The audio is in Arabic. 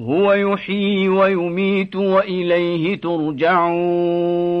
هو يحيي ويميت وإليه ترجعون.